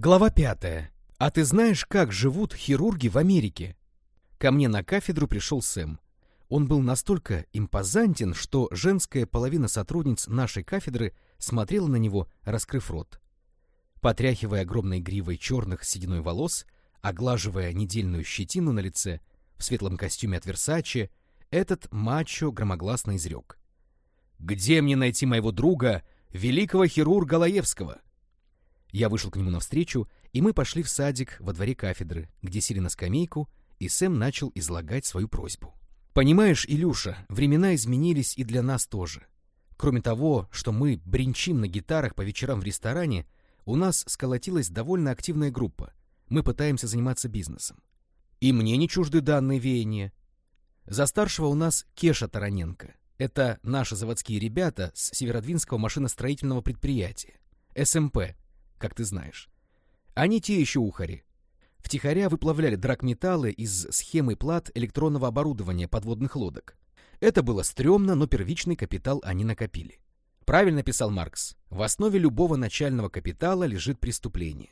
Глава пятая. А ты знаешь, как живут хирурги в Америке? Ко мне на кафедру пришел Сэм. Он был настолько импозантен, что женская половина сотрудниц нашей кафедры смотрела на него, раскрыв рот. Потряхивая огромной гривой черных сединой волос, оглаживая недельную щетину на лице, в светлом костюме от Версаче, этот мачо громогласно изрек. «Где мне найти моего друга, великого хирурга Лаевского?» Я вышел к нему навстречу, и мы пошли в садик во дворе кафедры, где сели на скамейку, и Сэм начал излагать свою просьбу. «Понимаешь, Илюша, времена изменились и для нас тоже. Кроме того, что мы бренчим на гитарах по вечерам в ресторане, у нас сколотилась довольно активная группа. Мы пытаемся заниматься бизнесом. И мне не чужды данные веяния. За старшего у нас Кеша Тараненко. Это наши заводские ребята с Северодвинского машиностроительного предприятия. СМП, как ты знаешь. Они те еще ухари. Втихаря выплавляли драгметаллы из схемы плат электронного оборудования подводных лодок. Это было стрёмно, но первичный капитал они накопили. Правильно писал Маркс. В основе любого начального капитала лежит преступление.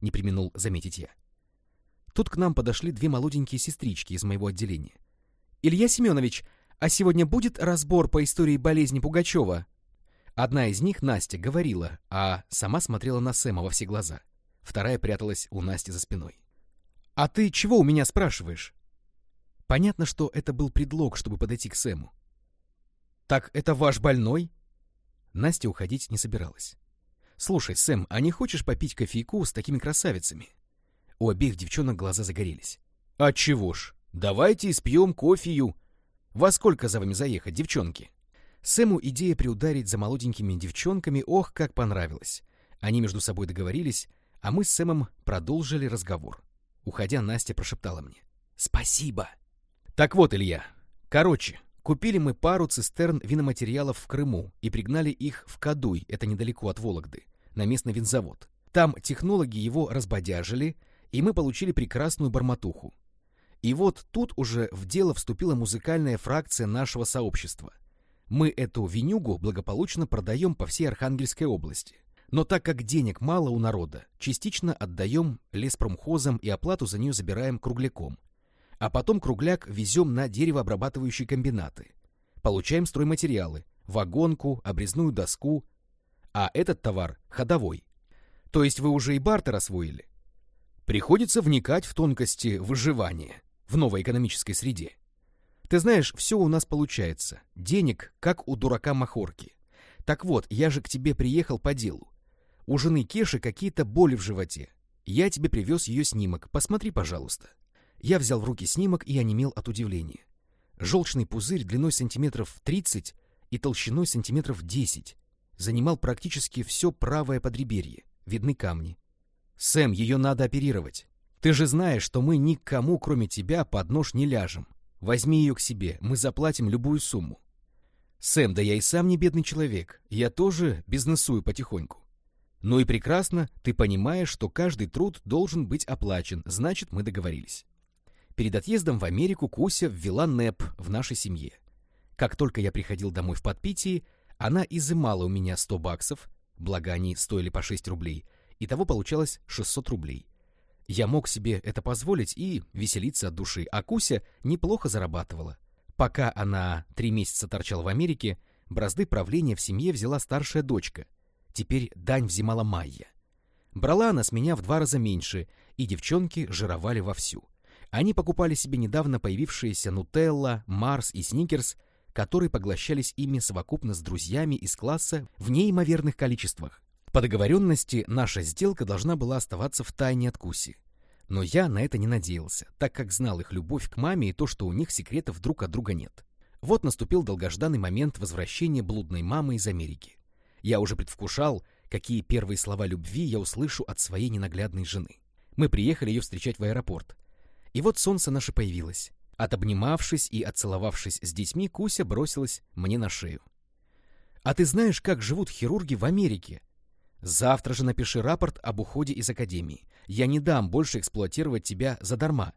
Не применул заметить я. Тут к нам подошли две молоденькие сестрички из моего отделения. «Илья Семенович, а сегодня будет разбор по истории болезни Пугачева?» Одна из них, Настя, говорила, а сама смотрела на Сэма во все глаза. Вторая пряталась у Насти за спиной. «А ты чего у меня спрашиваешь?» Понятно, что это был предлог, чтобы подойти к Сэму. «Так это ваш больной?» Настя уходить не собиралась. «Слушай, Сэм, а не хочешь попить кофейку с такими красавицами?» У обеих девчонок глаза загорелись. «А чего ж? Давайте испьем кофею. Во сколько за вами заехать, девчонки?» Сэму идея приударить за молоденькими девчонками ох, как понравилась. Они между собой договорились, а мы с Сэмом продолжили разговор. Уходя, Настя прошептала мне. «Спасибо!» «Так вот, Илья. Короче, купили мы пару цистерн виноматериалов в Крыму и пригнали их в Кадуй, это недалеко от Вологды, на местный винзавод. Там технологи его разбодяжили, и мы получили прекрасную барматуху. И вот тут уже в дело вступила музыкальная фракция нашего сообщества — мы эту винюгу благополучно продаем по всей Архангельской области. Но так как денег мало у народа, частично отдаем леспромхозам и оплату за нее забираем кругляком. А потом кругляк везем на деревообрабатывающие комбинаты. Получаем стройматериалы, вагонку, обрезную доску. А этот товар ходовой. То есть вы уже и бартер освоили? Приходится вникать в тонкости выживания в новой экономической среде. Ты знаешь, все у нас получается. Денег, как у дурака Махорки. Так вот, я же к тебе приехал по делу. У жены Кеши какие-то боли в животе. Я тебе привез ее снимок. Посмотри, пожалуйста. Я взял в руки снимок и онемел от удивления. Желчный пузырь длиной сантиметров 30 и толщиной сантиметров 10 занимал практически все правое подреберье. Видны камни. Сэм, ее надо оперировать. Ты же знаешь, что мы никому, кроме тебя, под нож не ляжем. Возьми ее к себе, мы заплатим любую сумму. Сэм, да я и сам не бедный человек, я тоже бизнесую потихоньку. Ну и прекрасно, ты понимаешь, что каждый труд должен быть оплачен, значит, мы договорились. Перед отъездом в Америку Куся ввела НЭП в нашей семье. Как только я приходил домой в подпитии, она изымала у меня 100 баксов, благо они стоили по 6 рублей, и того получалось 600 рублей. Я мог себе это позволить и веселиться от души, а Куся неплохо зарабатывала. Пока она три месяца торчала в Америке, бразды правления в семье взяла старшая дочка. Теперь дань взимала Майя. Брала она с меня в два раза меньше, и девчонки жировали вовсю. Они покупали себе недавно появившиеся Нутелла, Марс и Сникерс, которые поглощались ими совокупно с друзьями из класса в неимоверных количествах. По договоренности наша сделка должна была оставаться в тайне от Куси. Но я на это не надеялся, так как знал их любовь к маме и то, что у них секретов друг от друга нет. Вот наступил долгожданный момент возвращения блудной мамы из Америки. Я уже предвкушал, какие первые слова любви я услышу от своей ненаглядной жены. Мы приехали ее встречать в аэропорт. И вот солнце наше появилось. Отобнимавшись и отцеловавшись с детьми, Куся бросилась мне на шею. «А ты знаешь, как живут хирурги в Америке?» Завтра же напиши рапорт об уходе из академии. Я не дам больше эксплуатировать тебя задарма.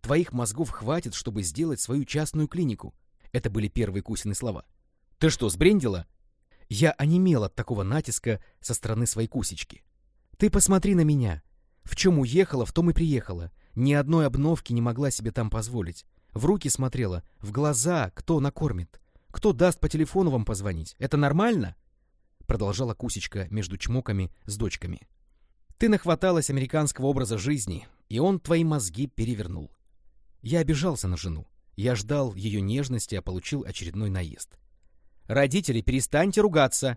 Твоих мозгов хватит, чтобы сделать свою частную клинику. Это были первые Кусины слова. Ты что, сбрендила? Я онемел от такого натиска со стороны своей Кусечки. Ты посмотри на меня. В чем уехала, в том и приехала. Ни одной обновки не могла себе там позволить. В руки смотрела, в глаза, кто накормит. Кто даст по телефону вам позвонить? Это нормально? Продолжала Кусечка между чмоками с дочками. Ты нахваталась американского образа жизни, и он твои мозги перевернул. Я обижался на жену. Я ждал ее нежности, а получил очередной наезд. «Родители, перестаньте ругаться!»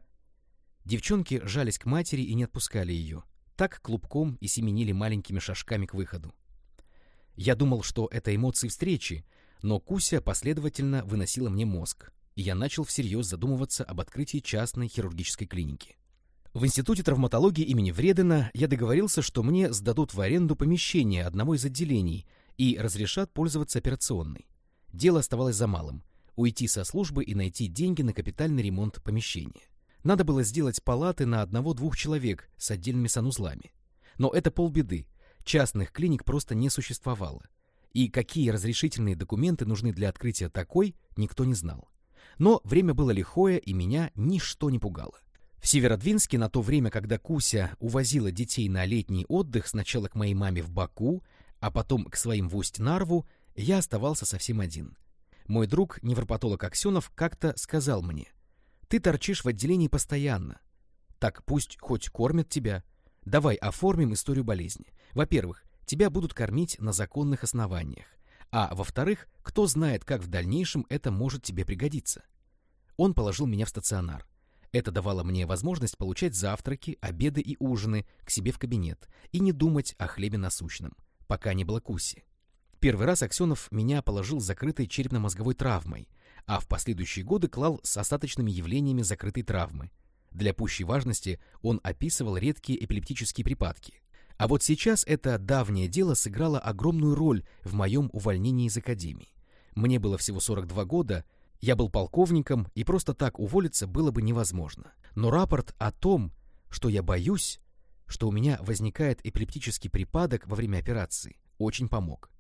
Девчонки жались к матери и не отпускали ее. Так клубком и семенили маленькими шажками к выходу. Я думал, что это эмоции встречи, но Куся последовательно выносила мне мозг, и я начал всерьез задумываться об открытии частной хирургической клиники. В Институте травматологии имени Вредена я договорился, что мне сдадут в аренду помещение одного из отделений и разрешат пользоваться операционной. Дело оставалось за малым — уйти со службы и найти деньги на капитальный ремонт помещения. Надо было сделать палаты на одного-двух человек с отдельными санузлами. Но это полбеды. Частных клиник просто не существовало. И какие разрешительные документы нужны для открытия такой, никто не знал. Но время было лихое, и меня ничто не пугало. В Северодвинске на то время, когда Куся увозила детей на летний отдых сначала к моей маме в Баку, а потом к своим в Усть-Нарву, я оставался совсем один. Мой друг, невропатолог Аксенов, как-то сказал мне, «Ты торчишь в отделении постоянно. Так пусть хоть кормят тебя. Давай оформим историю болезни. Во-первых, тебя будут кормить на законных основаниях. А во-вторых, кто знает, как в дальнейшем это может тебе пригодиться. Он положил меня в стационар. Это давало мне возможность получать завтраки, обеды и ужины к себе в кабинет и не думать о хлебе насущном, пока не было куси. Первый раз Аксенов меня положил с закрытой черепно-мозговой травмой, а в последующие годы клал с остаточными явлениями закрытой травмы. Для пущей важности он описывал редкие эпилептические припадки. А вот сейчас это давнее дело сыграло огромную роль в моем увольнении из академии. Мне было всего 42 года, я был полковником, и просто так уволиться было бы невозможно. Но рапорт о том, что я боюсь, что у меня возникает эпилептический припадок во время операции, очень помог.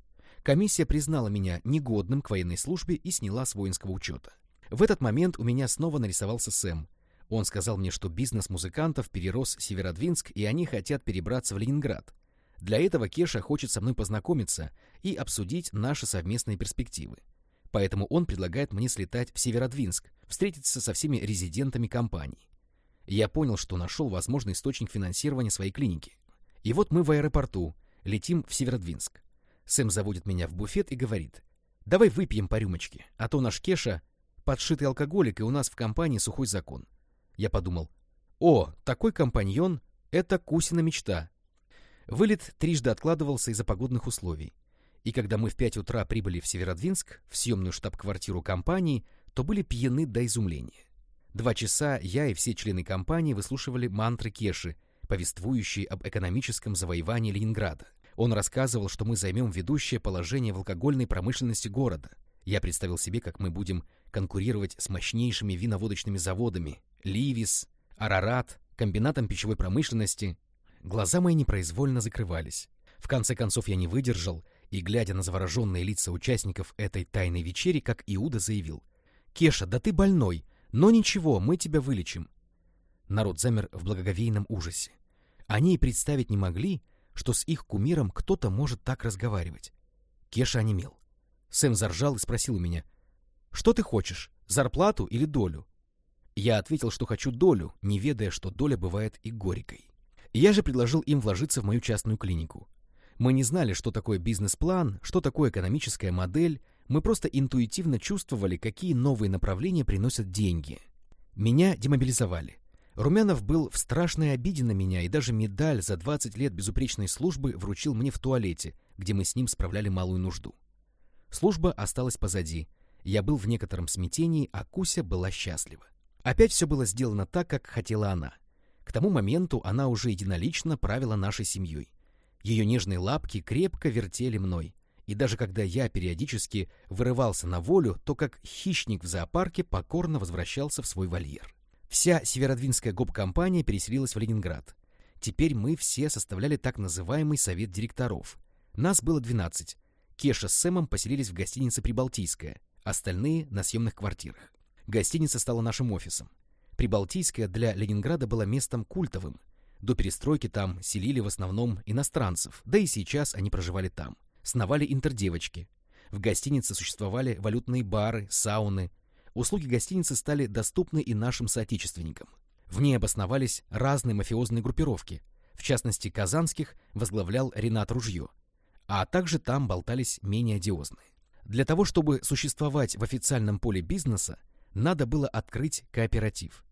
Комиссия признала меня негодным к военной службе и сняла с воинского учета. В этот момент у меня снова нарисовался Сэм. Он сказал мне, что бизнес музыкантов перерос Северодвинск, и они хотят перебраться в Ленинград. Для этого Кеша хочет со мной познакомиться и обсудить наши совместные перспективы. Поэтому он предлагает мне слетать в Северодвинск, встретиться со всеми резидентами компании. Я понял, что нашел возможный источник финансирования своей клиники. И вот мы в аэропорту, летим в Северодвинск. Сэм заводит меня в буфет и говорит, давай выпьем по рюмочке, а то наш Кеша подшитый алкоголик, и у нас в компании сухой закон. Я подумал, о, такой компаньон — это Кусина мечта. Вылет трижды откладывался из-за погодных условий. И когда мы в пять утра прибыли в Северодвинск, в съемную штаб-квартиру компании, то были пьяны до изумления. Два часа я и все члены компании выслушивали мантры Кеши, повествующие об экономическом завоевании Ленинграда. Он рассказывал, что мы займем ведущее положение в алкогольной промышленности города. Я представил себе, как мы будем конкурировать с мощнейшими виноводочными заводами Ливис, Арарат, комбинатом пищевой промышленности. Глаза мои непроизвольно закрывались. В конце концов я не выдержал и, глядя на завороженные лица участников этой тайной вечери, как Иуда заявил. «Кеша, да ты больной, но ничего, мы тебя вылечим». Народ замер в благоговейном ужасе. Они и представить не могли, что с их кумиром кто-то может так разговаривать. Кеша онемел. Сэм заржал и спросил у меня, «Что ты хочешь, зарплату или долю?» Я ответил, что хочу долю, не ведая, что доля бывает и горькой. Я же предложил им вложиться в мою частную клинику. Мы не знали, что такое бизнес-план, что такое экономическая модель, мы просто интуитивно чувствовали, какие новые направления приносят деньги. Меня демобилизовали. Румянов был в страшной обиде на меня и даже медаль за 20 лет безупречной службы вручил мне в туалете, где мы с ним справляли малую нужду. Служба осталась позади. Я был в некотором смятении, а Куся была счастлива. Опять все было сделано так, как хотела она. К тому моменту она уже единолично правила нашей семьей. Ее нежные лапки крепко вертели мной. И даже когда я периодически вырывался на волю, то как хищник в зоопарке покорно возвращался в свой вольер. Вся северодвинская гоп-компания переселилась в Ленинград. Теперь мы все составляли так называемый совет директоров. Нас было 12. Кеша с Сэмом поселились в гостинице «Прибалтийская», остальные — на съемных квартирах. Гостиница стала нашим офисом. Прибалтийская для Ленинграда была местом культовым. До перестройки там селили в основном иностранцев, да и сейчас они проживали там. Сновали интердевочки. В гостинице существовали валютные бары, сауны. Услуги гостиницы стали доступны и нашим соотечественникам. В ней обосновались разные мафиозные группировки. В частности, казанских возглавлял Ренат Ружье. А также там болтались менее одиозные. Для того, чтобы существовать в официальном поле бизнеса, надо было открыть кооператив.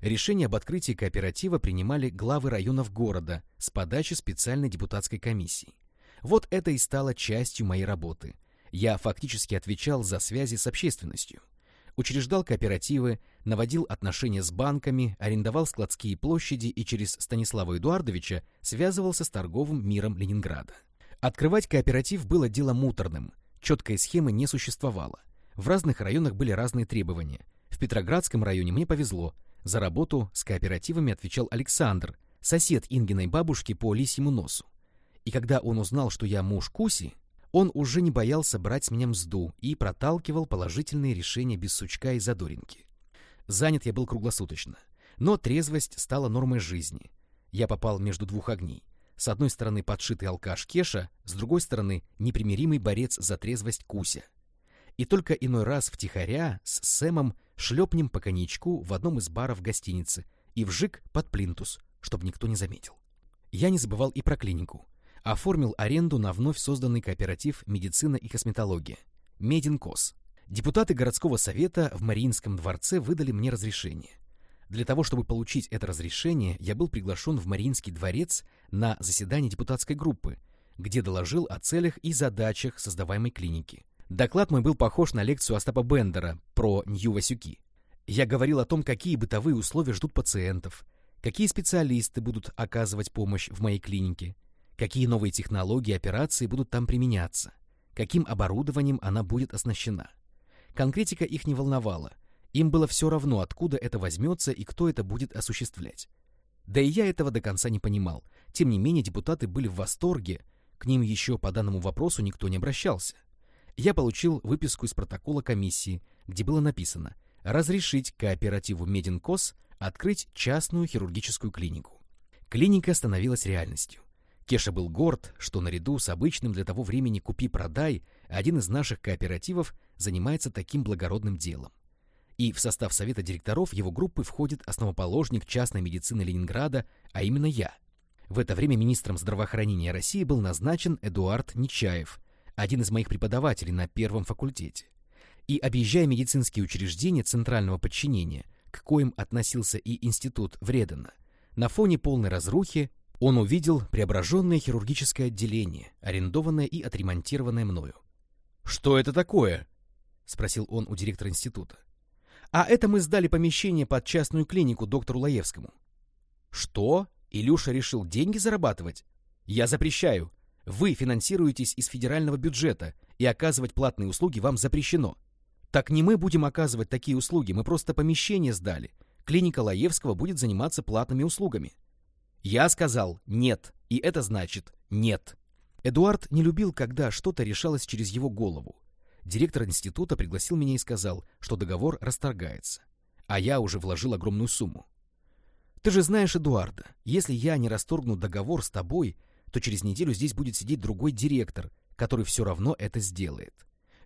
Решение об открытии кооператива принимали главы районов города с подачи специальной депутатской комиссии. Вот это и стало частью моей работы. Я фактически отвечал за связи с общественностью. Учреждал кооперативы, наводил отношения с банками, арендовал складские площади и через Станислава Эдуардовича связывался с торговым миром Ленинграда. Открывать кооператив было делом муторным, четкой схемы не существовало. В разных районах были разные требования. В Петроградском районе мне повезло – за работу с кооперативами отвечал Александр, сосед Ингиной бабушки по лисьему носу. И когда он узнал, что я муж Куси, он уже не боялся брать с меня мзду и проталкивал положительные решения без сучка и задоринки. Занят я был круглосуточно, но трезвость стала нормой жизни. Я попал между двух огней. С одной стороны подшитый алкаш Кеша, с другой стороны непримиримый борец за трезвость Куся. И только иной раз втихаря с Сэмом шлепнем по коньячку в одном из баров гостиницы и вжик под плинтус, чтобы никто не заметил. Я не забывал и про клинику. Оформил аренду на вновь созданный кооператив «Медицина и косметология» — «Мединкос». Депутаты городского совета в Мариинском дворце выдали мне разрешение. Для того, чтобы получить это разрешение, я был приглашен в Мариинский дворец на заседание депутатской группы, где доложил о целях и задачах создаваемой клиники. Доклад мой был похож на лекцию Остапа Бендера про Нью-Васюки. Я говорил о том, какие бытовые условия ждут пациентов, какие специалисты будут оказывать помощь в моей клинике, какие новые технологии операции будут там применяться, каким оборудованием она будет оснащена. Конкретика их не волновала. Им было все равно, откуда это возьмется и кто это будет осуществлять. Да и я этого до конца не понимал. Тем не менее, депутаты были в восторге, к ним еще по данному вопросу никто не обращался я получил выписку из протокола комиссии, где было написано «Разрешить кооперативу Мединкос открыть частную хирургическую клинику». Клиника становилась реальностью. Кеша был горд, что наряду с обычным для того времени «Купи-продай» один из наших кооперативов занимается таким благородным делом. И в состав совета директоров его группы входит основоположник частной медицины Ленинграда, а именно я. В это время министром здравоохранения России был назначен Эдуард Нечаев, один из моих преподавателей на первом факультете. И объезжая медицинские учреждения центрального подчинения, к коим относился и институт Вредена, на фоне полной разрухи он увидел преображенное хирургическое отделение, арендованное и отремонтированное мною. «Что это такое?» — спросил он у директора института. «А это мы сдали помещение под частную клинику доктору Лаевскому». «Что? Илюша решил деньги зарабатывать? Я запрещаю. Вы финансируетесь из федерального бюджета, и оказывать платные услуги вам запрещено. Так не мы будем оказывать такие услуги, мы просто помещение сдали. Клиника Лаевского будет заниматься платными услугами. Я сказал «нет», и это значит «нет». Эдуард не любил, когда что-то решалось через его голову. Директор института пригласил меня и сказал, что договор расторгается. А я уже вложил огромную сумму. Ты же знаешь Эдуарда, если я не расторгну договор с тобой, то через неделю здесь будет сидеть другой директор, который все равно это сделает.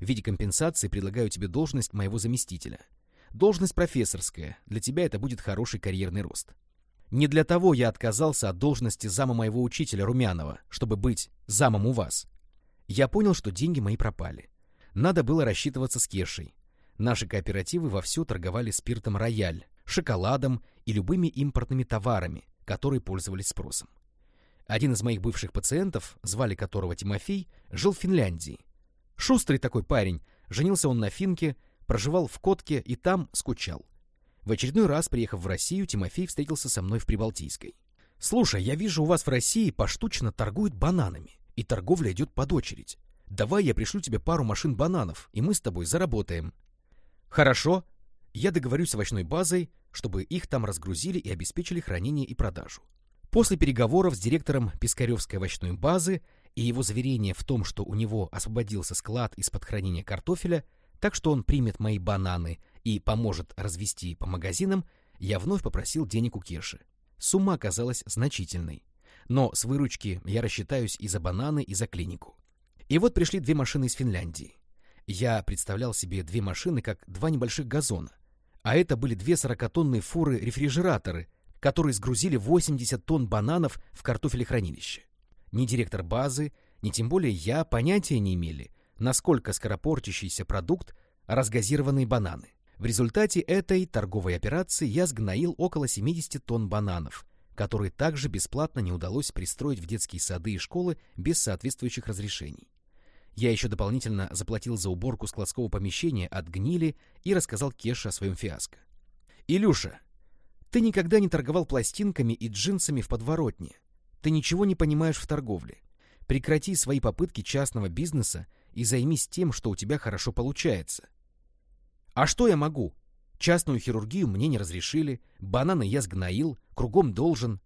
В виде компенсации предлагаю тебе должность моего заместителя. Должность профессорская, для тебя это будет хороший карьерный рост. Не для того я отказался от должности зама моего учителя Румянова, чтобы быть замом у вас. Я понял, что деньги мои пропали. Надо было рассчитываться с Кешей. Наши кооперативы вовсю торговали спиртом «Рояль», шоколадом и любыми импортными товарами, которые пользовались спросом. Один из моих бывших пациентов, звали которого Тимофей, жил в Финляндии. Шустрый такой парень, женился он на финке, проживал в Котке и там скучал. В очередной раз, приехав в Россию, Тимофей встретился со мной в Прибалтийской. «Слушай, я вижу, у вас в России поштучно торгуют бананами, и торговля идет под очередь. Давай я пришлю тебе пару машин бананов, и мы с тобой заработаем». «Хорошо. Я договорюсь с овощной базой, чтобы их там разгрузили и обеспечили хранение и продажу. После переговоров с директором Пискаревской овощной базы и его заверения в том, что у него освободился склад из-под хранения картофеля, так что он примет мои бананы и поможет развести по магазинам, я вновь попросил денег у Кеши. сумма оказалась значительной. Но с выручки я рассчитаюсь и за бананы, и за клинику. И вот пришли две машины из Финляндии. Я представлял себе две машины как два небольших газона. А это были две сорокатонные фуры-рефрижераторы, которые сгрузили 80 тонн бананов в картофелехранилище. Ни директор базы, ни тем более я понятия не имели, насколько скоропортящийся продукт разгазированные бананы. В результате этой торговой операции я сгноил около 70 тонн бананов, которые также бесплатно не удалось пристроить в детские сады и школы без соответствующих разрешений. Я еще дополнительно заплатил за уборку складского помещения от гнили и рассказал Кеше о своем фиаско. «Илюша, ты никогда не торговал пластинками и джинсами в подворотне. Ты ничего не понимаешь в торговле. Прекрати свои попытки частного бизнеса и займись тем, что у тебя хорошо получается. А что я могу? Частную хирургию мне не разрешили, бананы я сгноил, кругом должен.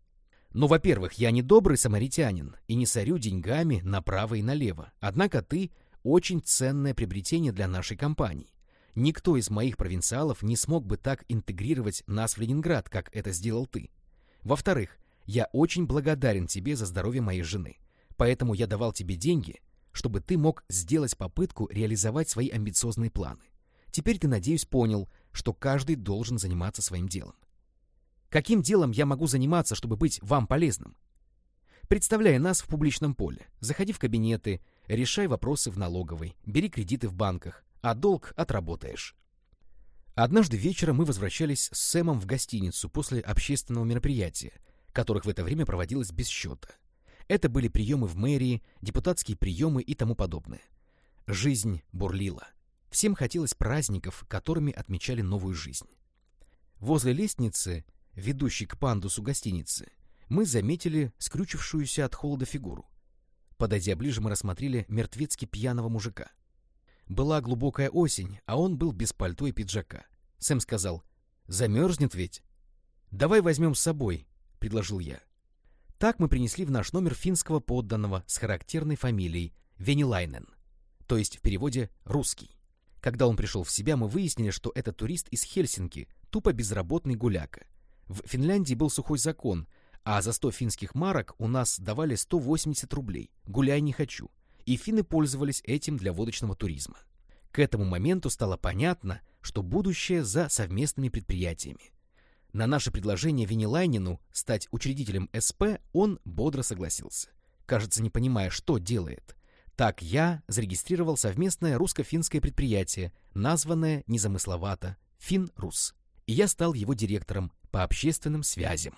Но, во-первых, я не добрый самаритянин и не сорю деньгами направо и налево. Однако ты очень ценное приобретение для нашей компании. Никто из моих провинциалов не смог бы так интегрировать нас в Ленинград, как это сделал ты. Во-вторых, я очень благодарен тебе за здоровье моей жены. Поэтому я давал тебе деньги, чтобы ты мог сделать попытку реализовать свои амбициозные планы. Теперь ты, надеюсь, понял, что каждый должен заниматься своим делом. Каким делом я могу заниматься, чтобы быть вам полезным? Представляя нас в публичном поле, заходи в кабинеты, решай вопросы в налоговой, бери кредиты в банках, а долг отработаешь. Однажды вечером мы возвращались с Сэмом в гостиницу после общественного мероприятия, которых в это время проводилось без счета. Это были приемы в мэрии, депутатские приемы и тому подобное. Жизнь бурлила. Всем хотелось праздников, которыми отмечали новую жизнь. Возле лестницы, ведущей к пандусу гостиницы, мы заметили скрючившуюся от холода фигуру. Подойдя ближе, мы рассмотрели мертвецки пьяного мужика. Была глубокая осень, а он был без пальто и пиджака. Сэм сказал, «Замерзнет ведь?» «Давай возьмем с собой», — предложил я. Так мы принесли в наш номер финского подданного с характерной фамилией Венилайнен, то есть в переводе «русский». Когда он пришел в себя, мы выяснили, что это турист из Хельсинки, тупо безработный гуляка. В Финляндии был сухой закон, а за 100 финских марок у нас давали 180 рублей. Гуляй не хочу и финны пользовались этим для водочного туризма. К этому моменту стало понятно, что будущее за совместными предприятиями. На наше предложение Винилайнину стать учредителем СП он бодро согласился, кажется, не понимая, что делает. Так я зарегистрировал совместное русско-финское предприятие, названное незамысловато «Финрус», и я стал его директором по общественным связям.